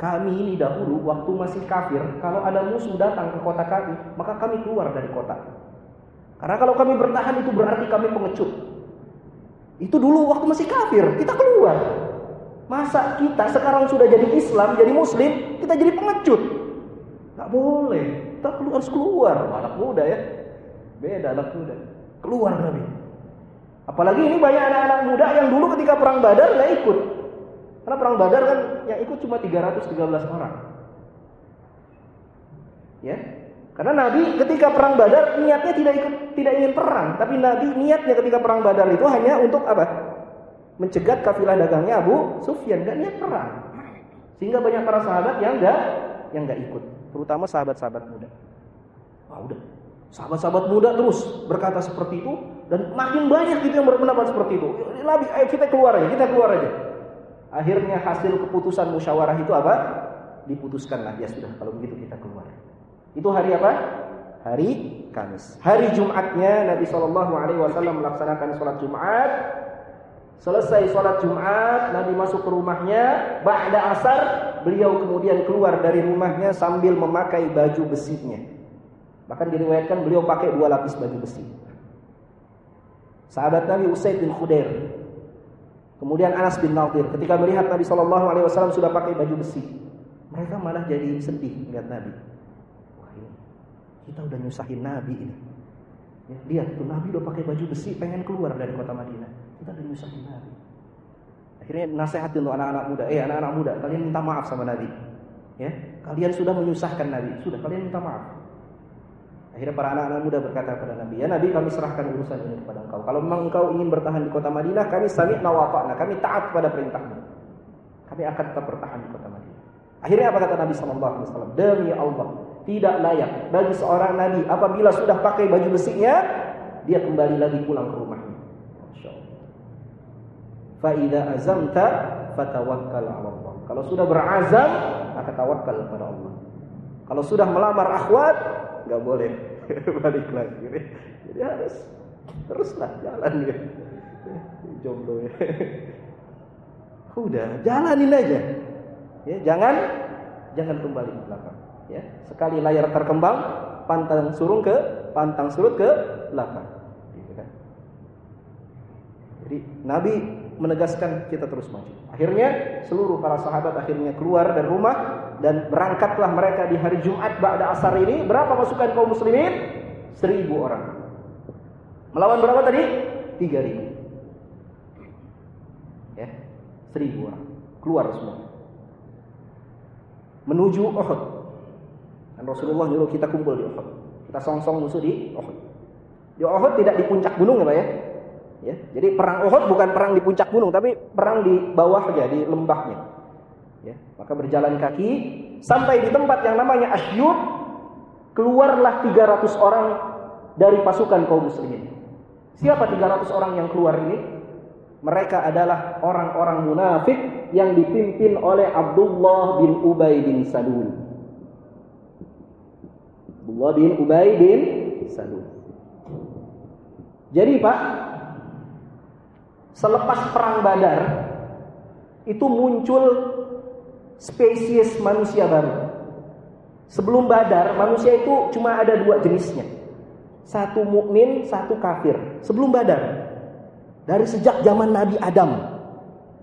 kami ini dahulu waktu masih kafir, kalau ada musuh datang ke kota kami, maka kami keluar dari kota. Karena kalau kami bertahan itu berarti kami pengecut. Itu dulu waktu masih kafir, kita keluar. Masa kita sekarang sudah jadi Islam, jadi Muslim, kita jadi pengecut? Gak boleh. Kita keluar, harus keluar. Anak muda ya. Beda anak muda. Keluar Nabi. Apalagi ini banyak anak-anak muda yang dulu ketika perang Badar nggak ikut. Karena perang Badar kan yang ikut cuma 313 orang. Ya, karena Nabi ketika perang Badar niatnya tidak ikut tidak ingin perang, tapi Nabi niatnya ketika perang Badar itu hanya untuk apa? Mencegat kafilah dagangnya Abu Sufyan, gak niat perang. Sehingga banyak para sahabat yang enggak yang enggak ikut, terutama sahabat-sahabat muda. Wah, udah. Sahabat-sahabat muda terus berkata seperti itu dan makin banyak gitu yang berpendapat seperti itu. Nabi, ayo kita keluar aja, kita keluar aja. Akhirnya hasil keputusan musyawarah itu apa? Diputuskanlah ya sudah kalau begitu kita keluar. Itu hari apa? Hari Kamis. Hari Jumatnya Nabi Shallallahu Alaihi Wasallam melaksanakan sholat Jumat. Selesai sholat Jumat, Nabi masuk ke rumahnya. Ba'da asar, beliau kemudian keluar dari rumahnya sambil memakai baju besinya. Bahkan diriwayatkan beliau pakai dua lapis baju besi. Sahabat Nabi Usaid bin Khudair. Kemudian Anas bin Nadir ketika melihat Nabi Shallallahu Alaihi Wasallam sudah pakai baju besi, mereka malah jadi sedih melihat Nabi. Kita udah nyusahin Nabi ini. Ya, lihat tuh Nabi udah pakai baju besi pengen keluar dari kota Madinah. Kita udah nyusahin Nabi. Akhirnya nasihatin untuk anak-anak muda, eh anak-anak muda, kalian minta maaf sama Nabi. Ya, kalian sudah menyusahkan Nabi, sudah kalian minta maaf. Akhirnya para anak-anak muda berkata kepada Nabi, "Ya Nabi, kami serahkan urusan ini kepada engkau. Kalau memang engkau ingin bertahan di kota Madinah, kami sami'na wa kami taat kepada perintahmu. Kami akan tetap bertahan di kota Madinah." Akhirnya apa kata Nabi sallallahu alaihi wasallam? Demi Allah, tidak layak bagi seorang nabi apabila sudah pakai baju besinya dia kembali lagi pulang ke rumahnya. Fa azamta fatawakkal 'ala Allah. Kalau sudah berazam, maka tawakal kepada Allah. Kalau sudah melamar akhwat, nggak boleh balik lagi. Jadi harus teruslah jalan ya. Jomblo ya. Udah, jalanin aja. Ya, jangan jangan kembali ke belakang. Ya, sekali layar terkembang, pantang surung ke pantang surut ke belakang. Gitu kan. Jadi Nabi menegaskan kita terus maju. Akhirnya seluruh para sahabat akhirnya keluar dari rumah dan berangkatlah mereka di hari Jumat ba'da asar ini. Berapa pasukan kaum muslimin? Seribu orang. Melawan berapa tadi? Tiga ribu. Ya, seribu orang. Keluar semua. Menuju Uhud. Dan Rasulullah nyuruh kita kumpul di Uhud. Kita song-song musuh di Uhud. Di Uhud tidak di puncak gunung ya Pak ya. Ya, jadi perang Uhud bukan perang di puncak gunung, tapi perang di bawah aja, di lembahnya. Ya, maka berjalan kaki sampai di tempat yang namanya Asyub, keluarlah 300 orang dari pasukan kaum muslimin. Siapa 300 orang yang keluar ini? Mereka adalah orang-orang munafik yang dipimpin oleh Abdullah bin Ubay bin Salul. Abdullah bin Ubay bin Salul. Jadi Pak, selepas perang Badar itu muncul spesies manusia baru. Sebelum Badar, manusia itu cuma ada dua jenisnya. Satu mukmin, satu kafir. Sebelum Badar. Dari sejak zaman Nabi Adam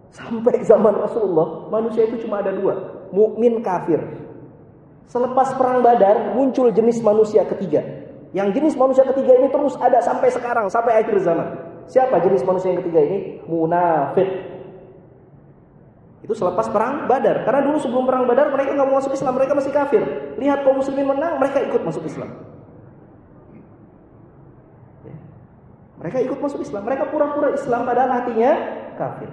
sampai zaman Rasulullah, manusia itu cuma ada dua, mukmin kafir. Selepas perang Badar muncul jenis manusia ketiga. Yang jenis manusia ketiga ini terus ada sampai sekarang, sampai akhir zaman. Siapa jenis manusia yang ketiga ini? Munafik. Itu selepas perang Badar. Karena dulu sebelum perang Badar mereka nggak mau masuk Islam, mereka masih kafir. Lihat kaum muslimin menang, mereka ikut masuk Islam. Ya. Mereka ikut masuk Islam. Mereka pura-pura Islam padahal hatinya kafir.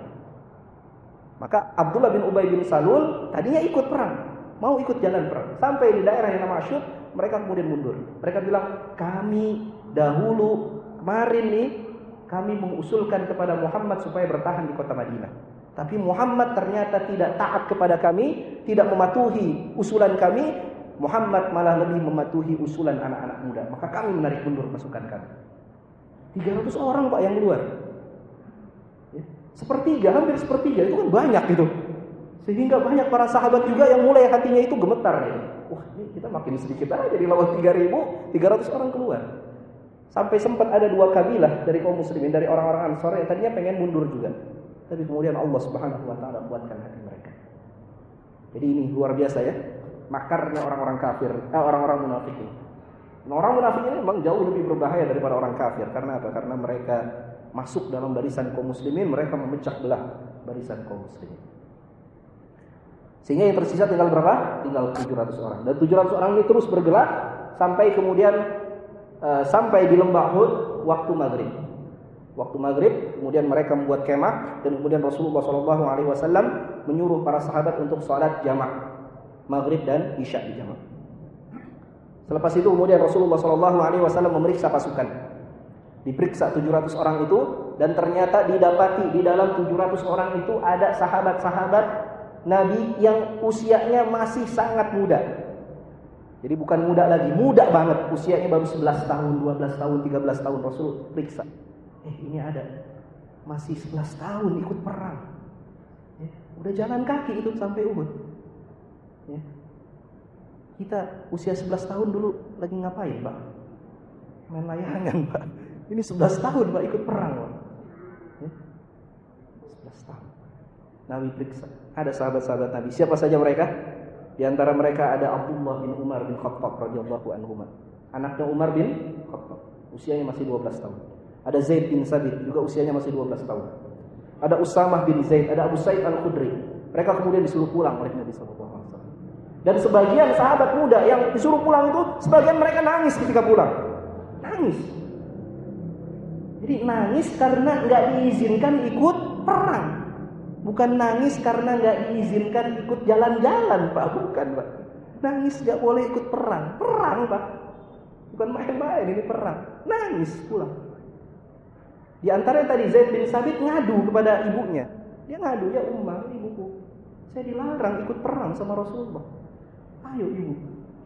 Maka Abdullah bin Ubay bin Salul tadinya ikut perang, mau ikut jalan perang. Sampai di daerah yang nama Asyur, mereka kemudian mundur. Mereka bilang, kami dahulu kemarin nih kami mengusulkan kepada Muhammad supaya bertahan di kota Madinah. Tapi Muhammad ternyata tidak taat kepada kami, tidak mematuhi usulan kami. Muhammad malah lebih mematuhi usulan anak-anak muda. Maka kami menarik mundur pasukan kami. 300 orang Pak yang keluar. Ya. Sepertiga, hampir sepertiga. Itu kan banyak gitu. Sehingga banyak para sahabat juga yang mulai hatinya itu gemetar. Wah ini kita makin sedikit aja di lawan 3000, 300 orang keluar. Sampai sempat ada dua kabilah dari kaum muslimin, dari orang-orang Ansor yang tadinya pengen mundur juga. Tapi kemudian Allah Subhanahu wa taala buatkan hati mereka. Jadi ini luar biasa ya. Makarnya orang-orang kafir, eh, orang-orang munafik ini. Nah, orang munafik ini memang jauh lebih berbahaya daripada orang kafir. Karena apa? Karena mereka masuk dalam barisan kaum muslimin, mereka memecah belah barisan kaum muslimin. Sehingga yang tersisa tinggal berapa? Tinggal 700 orang. Dan 700 orang ini terus bergerak sampai kemudian uh, sampai di lembah Hud waktu maghrib waktu maghrib, kemudian mereka membuat kemah dan kemudian Rasulullah Shallallahu Alaihi Wasallam menyuruh para sahabat untuk sholat jamak maghrib dan isya di jamak. Selepas itu kemudian Rasulullah Shallallahu Alaihi Wasallam memeriksa pasukan, diperiksa 700 orang itu dan ternyata didapati di dalam 700 orang itu ada sahabat-sahabat Nabi yang usianya masih sangat muda. Jadi bukan muda lagi, muda banget. Usianya baru 11 tahun, 12 tahun, 13 tahun Rasul periksa eh ini ada masih 11 tahun ikut perang. Ya, udah jalan kaki itu sampai Uhud. Ya. Kita usia 11 tahun dulu lagi ngapain, Pak? Main layangan, Pak. Ini 11 tahun, Pak, ikut perang, Pak. Ya. 11 tahun. Nabi periksa. Ada sahabat-sahabat Nabi. Siapa saja mereka? Di antara mereka ada Abdullah bin Umar bin Khattab radhiyallahu anhu. Anaknya Umar bin Khattab. Usianya masih 12 tahun. Ada Zaid bin Sabit, juga usianya masih 12 tahun. Ada Usamah bin Zaid, ada Abu Said Al-Khudri. Mereka kemudian disuruh pulang oleh Nabi sallallahu alaihi wasallam. Dan sebagian sahabat muda yang disuruh pulang itu, sebagian mereka nangis ketika pulang. Nangis. Jadi nangis karena nggak diizinkan ikut perang. Bukan nangis karena nggak diizinkan ikut jalan-jalan, Pak. Bukan, Pak. Nangis nggak boleh ikut perang. Perang, Pak. Bukan main-main, ini perang. Nangis pulang. Di antara yang tadi Zaid bin Sabit ngadu kepada ibunya. Dia ngadu, ya Umar, ibuku. Saya dilarang ikut perang sama Rasulullah. Ayo ibu,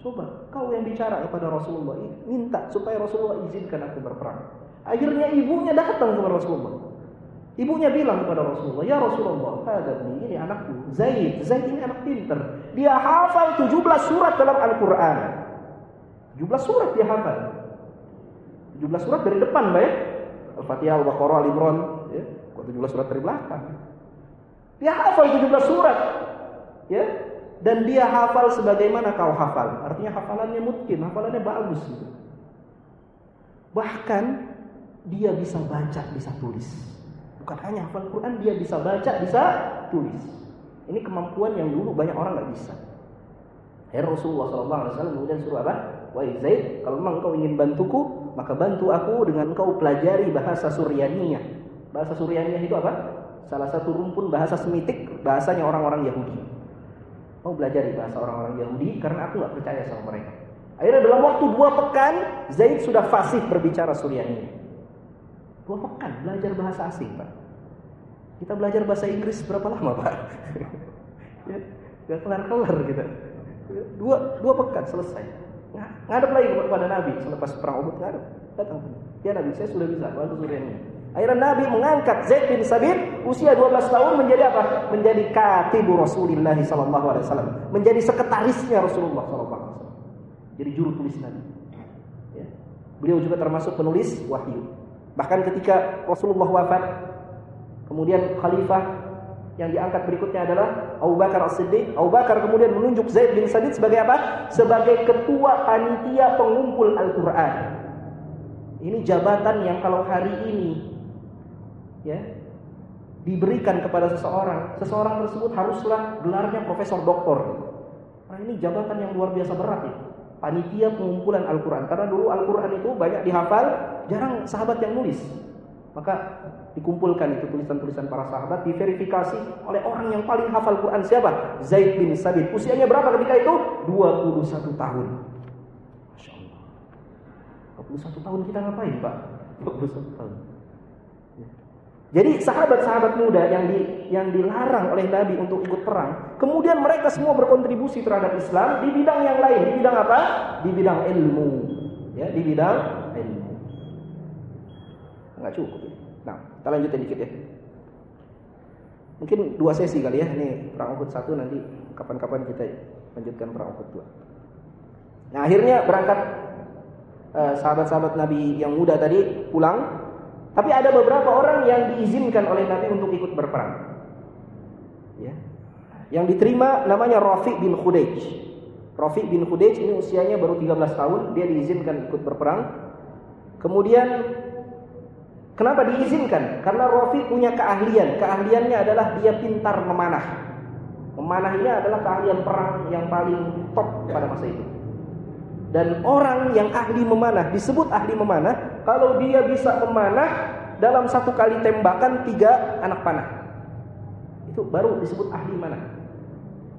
coba kau yang bicara kepada Rasulullah. Minta supaya Rasulullah izinkan aku berperang. Akhirnya ibunya datang kepada Rasulullah. Ibunya bilang kepada Rasulullah, "Ya Rasulullah, ada ini anakku, Zaid. Zaid ini anak pinter. Dia hafal 17 surat dalam Al-Qur'an. 17 surat dia hafal. 17 surat dari depan, baik. Al-Fatihah, Al-Baqarah, Al-Imran, ya. Kok 17 surat dari belakang? Dia hafal 17 surat. Ya. Dan dia hafal sebagaimana kau hafal. Artinya hafalannya mungkin, hafalannya bagus gitu. Bahkan dia bisa baca, bisa tulis. Bukan hanya hafal Quran, dia bisa baca, bisa tulis. Ini kemampuan yang dulu banyak orang nggak bisa. Akhirnya Rasulullah SAW kemudian suruh apa? Wahai Zaid, kalau memang kau ingin bantuku, maka bantu aku dengan engkau pelajari bahasa Suryaniyah. Bahasa Suryaniyah itu apa? Salah satu rumpun bahasa Semitik, bahasanya orang-orang Yahudi. Mau belajar bahasa orang-orang Yahudi karena aku nggak percaya sama mereka. Akhirnya dalam waktu dua pekan, Zaid sudah fasih berbicara Suryaniyah. Dua pekan belajar bahasa asing, Pak. Kita belajar bahasa Inggris berapa lama, Pak? ya, gak kelar-kelar gitu. Dua, dua pekan selesai. Ngadep lagi kepada Nabi selepas perang Uhud ngadep. Datang. Ya Nabi, saya sudah bisa bantu suriannya. Akhirnya Nabi mengangkat Zaid bin Sabit usia 12 tahun menjadi apa? Menjadi katibu Rasulullah sallallahu alaihi wasallam, menjadi sekretarisnya Rasulullah sallallahu alaihi wasallam. Jadi juru tulis Nabi. Ya. Beliau juga termasuk penulis wahyu. Bahkan ketika Rasulullah wafat, kemudian khalifah yang diangkat berikutnya adalah Abu Bakar As-Siddiq. Abu Bakar kemudian menunjuk Zaid bin Sabit sebagai apa? Sebagai ketua panitia pengumpul Al-Qur'an. Ini jabatan yang kalau hari ini ya diberikan kepada seseorang, seseorang tersebut haruslah gelarnya profesor doktor. Nah ini jabatan yang luar biasa berat ya. Panitia pengumpulan Al-Quran. Karena dulu Al-Quran itu banyak dihafal, jarang sahabat yang nulis. Maka dikumpulkan itu tulisan-tulisan para sahabat, diverifikasi oleh orang yang paling hafal Quran siapa? Zaid bin Sabit. Usianya berapa ketika itu? 21 tahun. Masya Allah. 21 tahun kita ngapain Pak? 21 tahun. Jadi sahabat-sahabat muda yang di, yang dilarang oleh Nabi untuk ikut perang, kemudian mereka semua berkontribusi terhadap Islam di bidang yang lain. Di bidang apa? Di bidang ilmu. Ya, di bidang ilmu. Enggak cukup. Kita lanjutin dikit ya. Mungkin dua sesi kali ya. Ini perang Uhud satu nanti kapan-kapan kita lanjutkan perang Uhud dua. Nah, akhirnya berangkat eh, sahabat-sahabat Nabi yang muda tadi pulang tapi ada beberapa orang yang diizinkan oleh Nabi untuk ikut berperang. Ya. Yang diterima namanya Rafiq bin Khudaij. Rafiq bin Khudaij ini usianya baru 13 tahun, dia diizinkan ikut berperang. Kemudian kenapa diizinkan? Karena Rafiq punya keahlian. Keahliannya adalah dia pintar memanah. Memanah ini adalah keahlian perang yang paling top pada masa itu. Dan orang yang ahli memanah disebut ahli memanah kalau dia bisa memanah dalam satu kali tembakan tiga anak panah. Itu baru disebut ahli manah.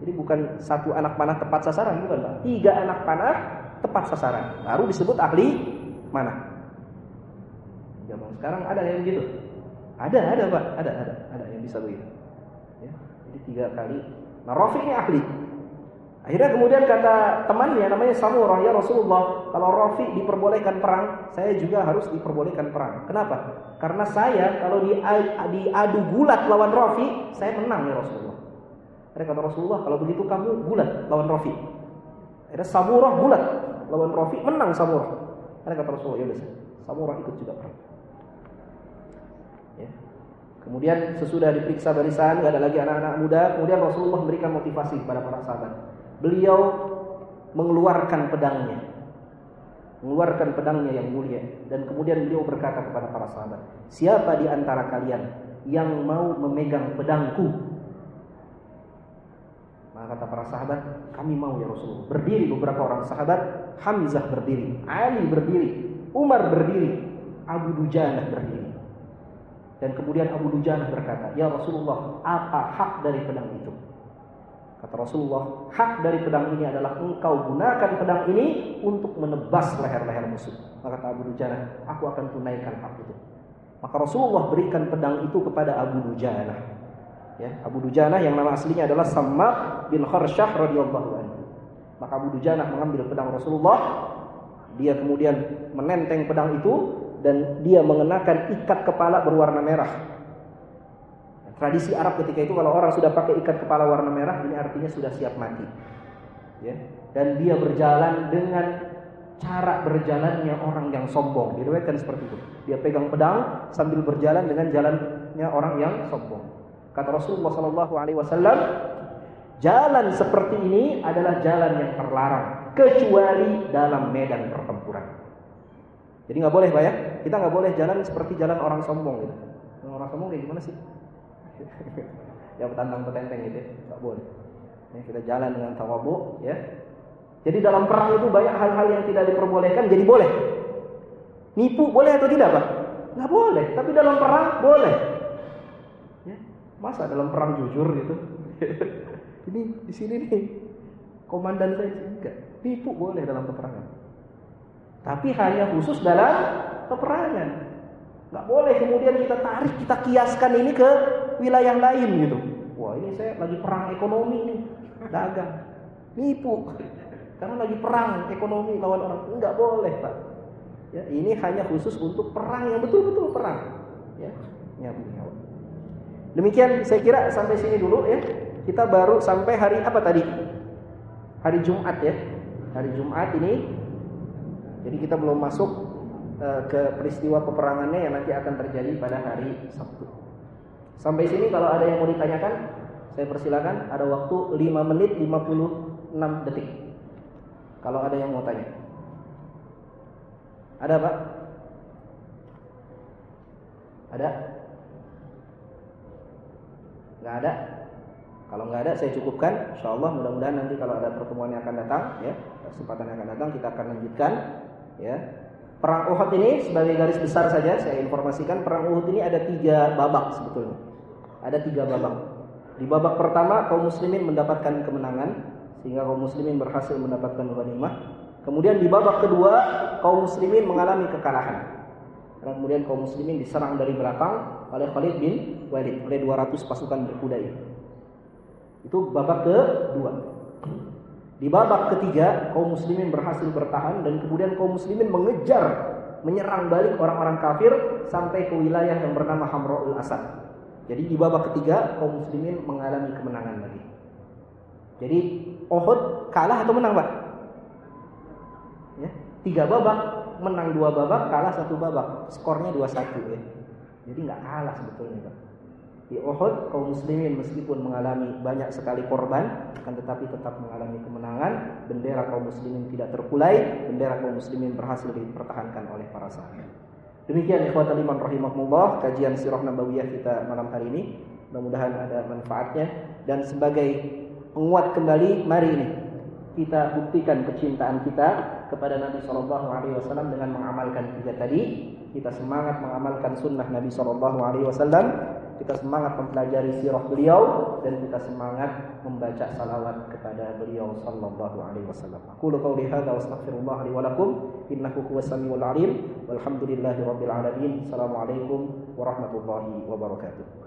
Jadi bukan satu anak panah tepat sasaran, bukan Pak. Tiga anak panah tepat sasaran. Baru disebut ahli manah. Zaman sekarang ada yang begitu. Ada, ada Pak. Ada, ada, ada yang bisa begitu. Ya. Jadi tiga kali. Nah, Rafi ini ahli. Akhirnya kemudian kata temannya namanya Samurah, ya Rasulullah, kalau Rafi diperbolehkan perang, saya juga harus diperbolehkan perang. Kenapa? Karena saya kalau di diadu gulat lawan Rafi, saya menang ya Rasulullah. Akhirnya kata Rasulullah, kalau begitu kamu gulat lawan Rafi. Akhirnya Samurah gulat lawan Rafi, menang Samurah. Akhirnya kata Rasulullah, ya udah Samurah ikut juga perang. Ya. Kemudian sesudah diperiksa barisan, nggak ada lagi anak-anak muda. Kemudian Rasulullah memberikan motivasi kepada para sahabat. Beliau mengeluarkan pedangnya. Mengeluarkan pedangnya yang mulia. Dan kemudian beliau berkata kepada para sahabat siapa di antara kalian yang mau memegang pedangku? Maka kata para sahabat kami mau ya Rasulullah. Berdiri beberapa orang sahabat Hamzah berdiri Ali berdiri Umar berdiri Abu Dujanah berdiri dan kemudian Abu Dujanah berkata ya Rasulullah apa hak dari pedang itu Kata Rasulullah, hak dari pedang ini adalah engkau gunakan pedang ini untuk menebas leher-leher musuh. Maka kata Abu Dujana, aku akan tunaikan hak itu. Maka Rasulullah berikan pedang itu kepada Abu Dujana. Ya, Abu Dujana yang nama aslinya adalah Sama bin Kharsyah radhiyallahu anhu. Maka Abu Dujana mengambil pedang Rasulullah, dia kemudian menenteng pedang itu dan dia mengenakan ikat kepala berwarna merah Tradisi Arab ketika itu kalau orang sudah pakai ikat kepala warna merah ini artinya sudah siap mati. Ya. Dan dia berjalan dengan cara berjalannya orang yang sombong. Diriwayatkan seperti itu. Dia pegang pedang sambil berjalan dengan jalannya orang yang sombong. Kata Rasulullah Shallallahu Alaihi Wasallam, jalan seperti ini adalah jalan yang terlarang kecuali dalam medan pertempuran. Jadi nggak boleh, pak ya? Kita nggak boleh jalan seperti jalan orang sombong gitu. Orang sombong kayak gimana sih? yang petantang petenteng gitu ya, nggak boleh. Ya, kita jalan dengan tawabu, ya. Jadi dalam perang itu banyak hal-hal yang tidak diperbolehkan jadi boleh. Nipu boleh atau tidak, Pak? Nggak boleh, tapi dalam perang boleh. Ya, masa dalam perang jujur gitu? Ini di sini nih komandan saya enggak. Nipu boleh dalam peperangan. Tapi hanya khusus dalam peperangan. Nggak boleh kemudian kita tarik, kita kiaskan ini ke wilayah lain gitu. Wah ini saya lagi perang ekonomi nih, dagang, nipu. Karena lagi perang ekonomi lawan orang, nggak boleh pak. Ya, ini hanya khusus untuk perang yang betul-betul perang. Ya, nyabu nyawa. Demikian saya kira sampai sini dulu ya. Kita baru sampai hari apa tadi? Hari Jumat ya. Hari Jumat ini. Jadi kita belum masuk Eh, ke peristiwa peperangannya yang nanti akan terjadi pada hari Sabtu. Sampai sini kalau ada yang mau ditanyakan, saya persilakan. Ada waktu 5 menit 56 detik. Kalau ada yang mau tanya. Ada Pak? Ada? Nggak ada. Kalau nggak ada saya cukupkan. Insya Allah mudah-mudahan nanti kalau ada pertemuan yang akan datang, ya kesempatan yang akan datang kita akan lanjutkan. Ya, perang Uhud ini sebagai garis besar saja saya informasikan perang Uhud ini ada tiga babak sebetulnya. Ada tiga babak. Di babak pertama kaum muslimin mendapatkan kemenangan sehingga kaum muslimin berhasil mendapatkan ghanimah. Kemudian di babak kedua kaum muslimin mengalami kekalahan. Dan kemudian kaum muslimin diserang dari belakang oleh Khalid bin Walid oleh 200 pasukan berkuda itu. Itu babak kedua. Di babak ketiga kaum muslimin berhasil bertahan dan kemudian kaum muslimin mengejar menyerang balik orang-orang kafir sampai ke wilayah yang bernama Hamraul Asad. Jadi di babak ketiga kaum muslimin mengalami kemenangan lagi. Jadi Uhud kalah atau menang, Pak? Ya, tiga babak menang dua babak, kalah satu babak. Skornya dua satu ya. Jadi nggak kalah sebetulnya Pak. Di Uhud kaum muslimin meskipun mengalami banyak sekali korban akan tetapi tetap mengalami kemenangan. Bendera kaum muslimin tidak terkulai, bendera kaum muslimin berhasil dipertahankan oleh para sahabat. Demikian ikhwatal iman rahimahumullah kajian sirah nabawiyah kita malam hari ini. Mudah-mudahan ada manfaatnya dan sebagai penguat kembali mari ini kita buktikan kecintaan kita kepada Nabi Shallallahu Alaihi Wasallam dengan mengamalkan tiga tadi. Kita semangat mengamalkan sunnah Nabi Shallallahu Alaihi Wasallam. Kita semangat mempelajari sirah beliau dan kita semangat membaca salawat kepada beliau Shallallahu Alaihi Wasallam. Aku lupa hadza wa astaghfirullah li wa lakum innahu huwas samiul walhamdulillahi rabbil alamin. Assalamualaikum warahmatullahi wabarakatuh.